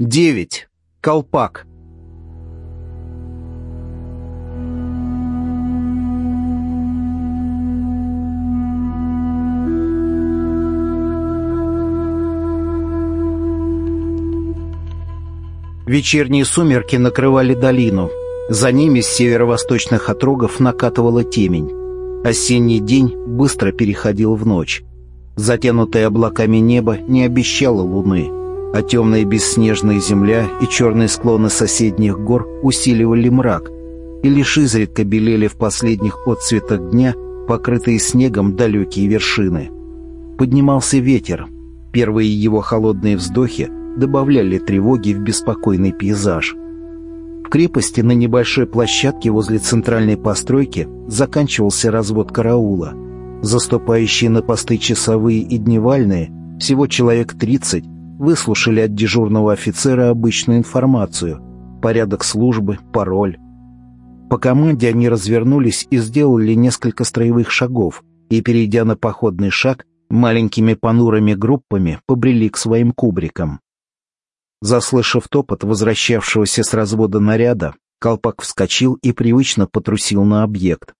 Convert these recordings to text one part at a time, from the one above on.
Девять. Колпак. Вечерние сумерки накрывали долину. За ними с северо-восточных отрогов накатывала темень. Осенний день быстро переходил в ночь. Затянутое облаками небо не обещало луны, а темная бесснежная земля и черные склоны соседних гор усиливали мрак, и лишь изредка белели в последних отцветах дня покрытые снегом далекие вершины. Поднимался ветер. Первые его холодные вздохи добавляли тревоги в беспокойный пейзаж. В крепости на небольшой площадке возле центральной постройки заканчивался развод караула. Заступающие на посты часовые и дневальные, всего человек 30, выслушали от дежурного офицера обычную информацию, порядок службы, пароль. По команде они развернулись и сделали несколько строевых шагов, и, перейдя на походный шаг, маленькими понурыми группами побрели к своим кубрикам. Заслышав топот возвращавшегося с развода наряда, колпак вскочил и привычно потрусил на объект.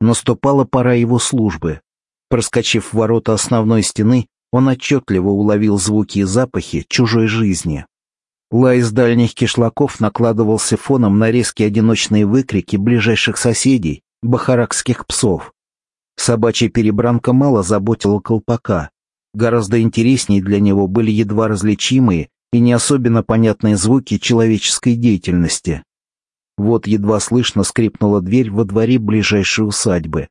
Наступала пора его службы. Проскочив ворота основной стены, он отчетливо уловил звуки и запахи чужой жизни. Лай из дальних кишлаков накладывался фоном на резкие одиночные выкрики ближайших соседей, бахаракских псов. Собачья перебранка мало заботила колпака. Гораздо интереснее для него были едва различимые и не особенно понятные звуки человеческой деятельности. Вот едва слышно скрипнула дверь во дворе ближайшей усадьбы.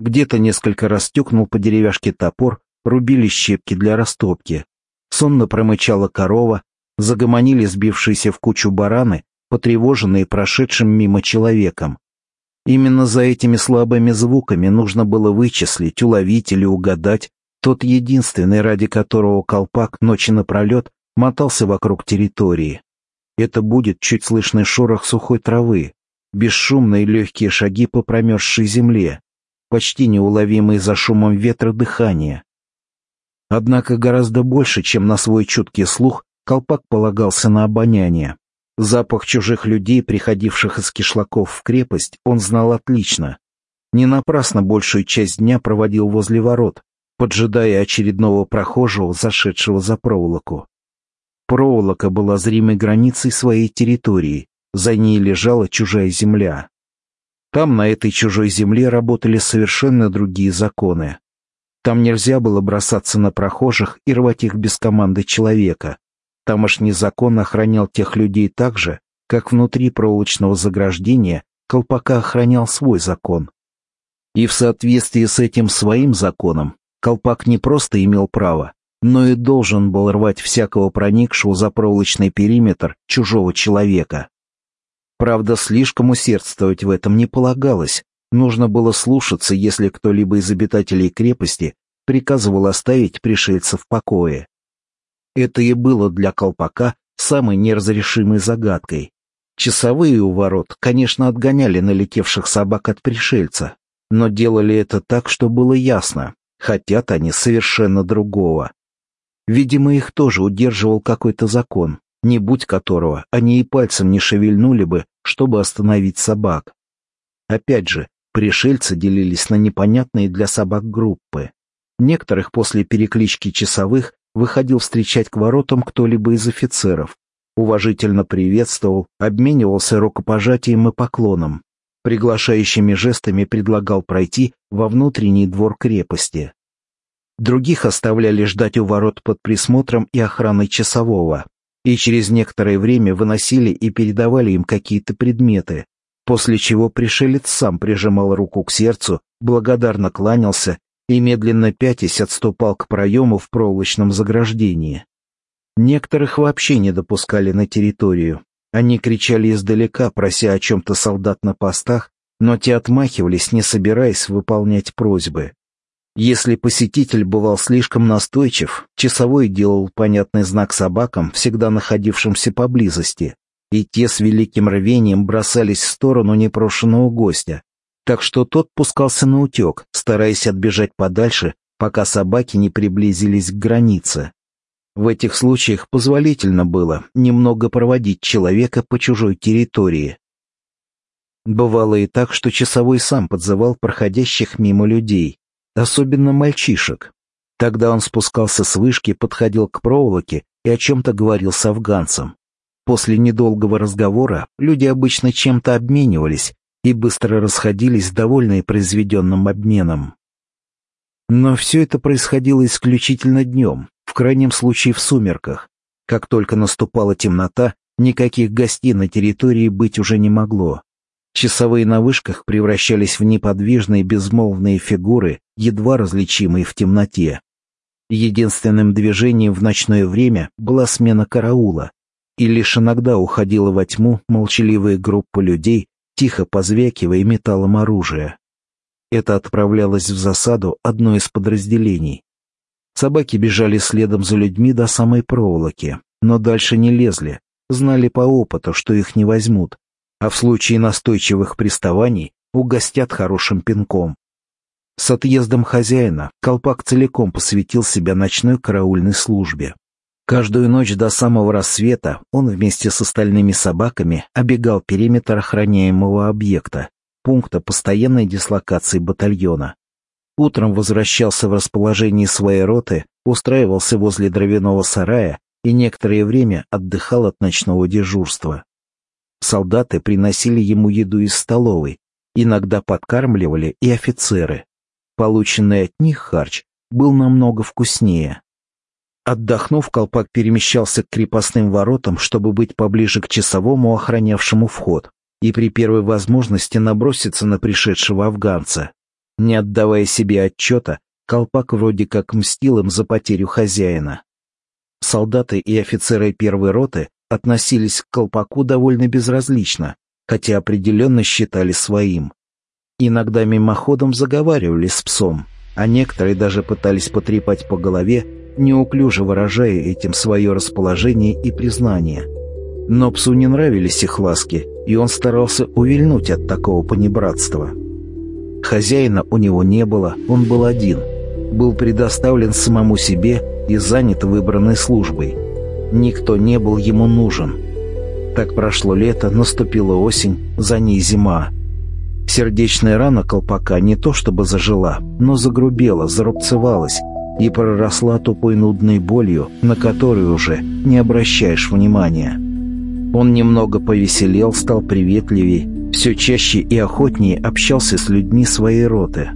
Где-то несколько раз стукнул по деревяшке топор, рубили щепки для растопки. Сонно промычала корова, загомонили сбившиеся в кучу бараны, потревоженные прошедшим мимо человеком. Именно за этими слабыми звуками нужно было вычислить, уловить или угадать тот единственный, ради которого колпак ночи напролет мотался вокруг территории. Это будет чуть слышный шорох сухой травы, бесшумные легкие шаги по промерзшей земле, почти неуловимые за шумом ветра дыхания. Однако гораздо больше, чем на свой чуткий слух, колпак полагался на обоняние. Запах чужих людей, приходивших из кишлаков в крепость, он знал отлично. Не напрасно большую часть дня проводил возле ворот, поджидая очередного прохожего, зашедшего за проволоку. Проволока была зримой границей своей территории, за ней лежала чужая земля. Там, на этой чужой земле, работали совершенно другие законы. Там нельзя было бросаться на прохожих и рвать их без команды человека. Тамошний закон охранял тех людей так же, как внутри проволочного заграждения колпака охранял свой закон. И в соответствии с этим своим законом колпак не просто имел право, но и должен был рвать всякого проникшего за проволочный периметр чужого человека. Правда, слишком усердствовать в этом не полагалось, нужно было слушаться, если кто-либо из обитателей крепости приказывал оставить пришельца в покое. Это и было для колпака самой неразрешимой загадкой. Часовые у ворот, конечно, отгоняли налетевших собак от пришельца, но делали это так, что было ясно, хотят они совершенно другого. Видимо, их тоже удерживал какой-то закон, не будь которого они и пальцем не шевельнули бы, чтобы остановить собак. Опять же, пришельцы делились на непонятные для собак группы. Некоторых после переклички часовых выходил встречать к воротам кто-либо из офицеров, уважительно приветствовал, обменивался рукопожатием и поклоном, приглашающими жестами предлагал пройти во внутренний двор крепости. Других оставляли ждать у ворот под присмотром и охраной часового, и через некоторое время выносили и передавали им какие-то предметы, после чего пришелец сам прижимал руку к сердцу, благодарно кланялся и медленно пятясь отступал к проему в проволочном заграждении. Некоторых вообще не допускали на территорию. Они кричали издалека, прося о чем-то солдат на постах, но те отмахивались, не собираясь выполнять просьбы. Если посетитель бывал слишком настойчив, часовой делал понятный знак собакам, всегда находившимся поблизости, и те с великим рвением бросались в сторону непрошенного гостя, так что тот пускался на утек, стараясь отбежать подальше, пока собаки не приблизились к границе. В этих случаях позволительно было немного проводить человека по чужой территории. Бывало и так, что часовой сам подзывал проходящих мимо людей, особенно мальчишек. Тогда он спускался с вышки, подходил к проволоке и о чем-то говорил с афганцем. После недолгого разговора люди обычно чем-то обменивались и быстро расходились, довольные произведенным обменом. Но все это происходило исключительно днем, в крайнем случае в сумерках. Как только наступала темнота, никаких гостей на территории быть уже не могло. Часовые на вышках превращались в неподвижные безмолвные фигуры, едва различимые в темноте. Единственным движением в ночное время была смена караула, и лишь иногда уходила во тьму молчаливая группа людей, тихо позвякивая металлом оружия. Это отправлялось в засаду одно из подразделений. Собаки бежали следом за людьми до самой проволоки, но дальше не лезли, знали по опыту, что их не возьмут, а в случае настойчивых приставаний угостят хорошим пинком. С отъездом хозяина Колпак целиком посвятил себя ночной караульной службе. Каждую ночь до самого рассвета он вместе с остальными собаками обегал периметр охраняемого объекта, пункта постоянной дислокации батальона. Утром возвращался в расположение своей роты, устраивался возле дровяного сарая и некоторое время отдыхал от ночного дежурства. Солдаты приносили ему еду из столовой, иногда подкармливали и офицеры. Полученный от них харч был намного вкуснее. Отдохнув, колпак перемещался к крепостным воротам, чтобы быть поближе к часовому, охранявшему вход, и при первой возможности наброситься на пришедшего афганца. Не отдавая себе отчета, колпак вроде как мстил им за потерю хозяина. Солдаты и офицеры первой роты относились к колпаку довольно безразлично, хотя определенно считали своим. Иногда мимоходом заговаривали с псом, а некоторые даже пытались потрепать по голове, неуклюже выражая этим свое расположение и признание. Но псу не нравились их ласки, и он старался увильнуть от такого понебратства. Хозяина у него не было, он был один. Был предоставлен самому себе и занят выбранной службой. Никто не был ему нужен. Так прошло лето, наступила осень, за ней зима. Сердечная рана колпака не то чтобы зажила, но загрубела, зарубцевалась и проросла тупой нудной болью, на которую уже не обращаешь внимания. Он немного повеселел, стал приветливей, все чаще и охотнее общался с людьми своей роты.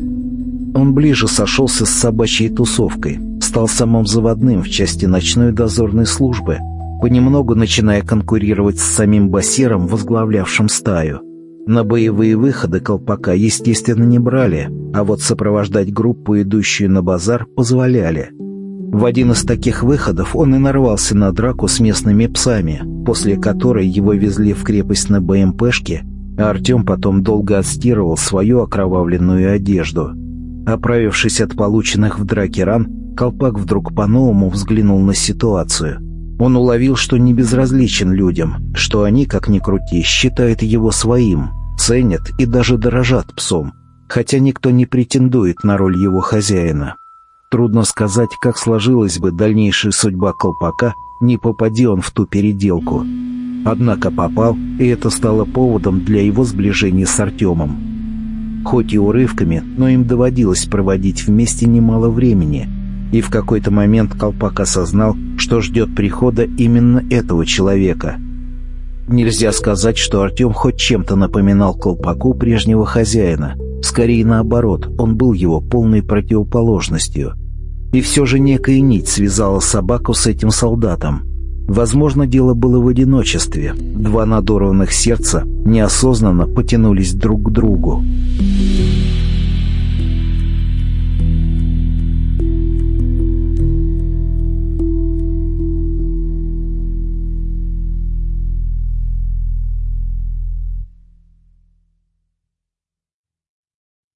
Он ближе сошелся с собачьей тусовкой, стал самым заводным в части ночной дозорной службы, понемногу начиная конкурировать с самим Басиром, возглавлявшим стаю. На боевые выходы колпака, естественно, не брали, а вот сопровождать группу, идущую на базар, позволяли. В один из таких выходов он и нарвался на драку с местными псами, после которой его везли в крепость на БМПшке а Артем потом долго отстирывал свою окровавленную одежду. Оправившись от полученных в драке ран, Колпак вдруг по-новому взглянул на ситуацию. Он уловил, что не безразличен людям, что они, как ни крути, считают его своим, ценят и даже дорожат псом, хотя никто не претендует на роль его хозяина. Трудно сказать, как сложилась бы дальнейшая судьба Колпака, не попади он в ту переделку. Однако попал, и это стало поводом для его сближения с Артемом. Хоть и урывками, но им доводилось проводить вместе немало времени, и в какой-то момент Колпак осознал, что ждет прихода именно этого человека. Нельзя сказать, что Артем хоть чем-то напоминал Колпаку прежнего хозяина. Скорее наоборот, он был его полной противоположностью. И все же некая нить связала собаку с этим солдатом – Возможно, дело было в одиночестве. Два надорванных сердца неосознанно потянулись друг к другу.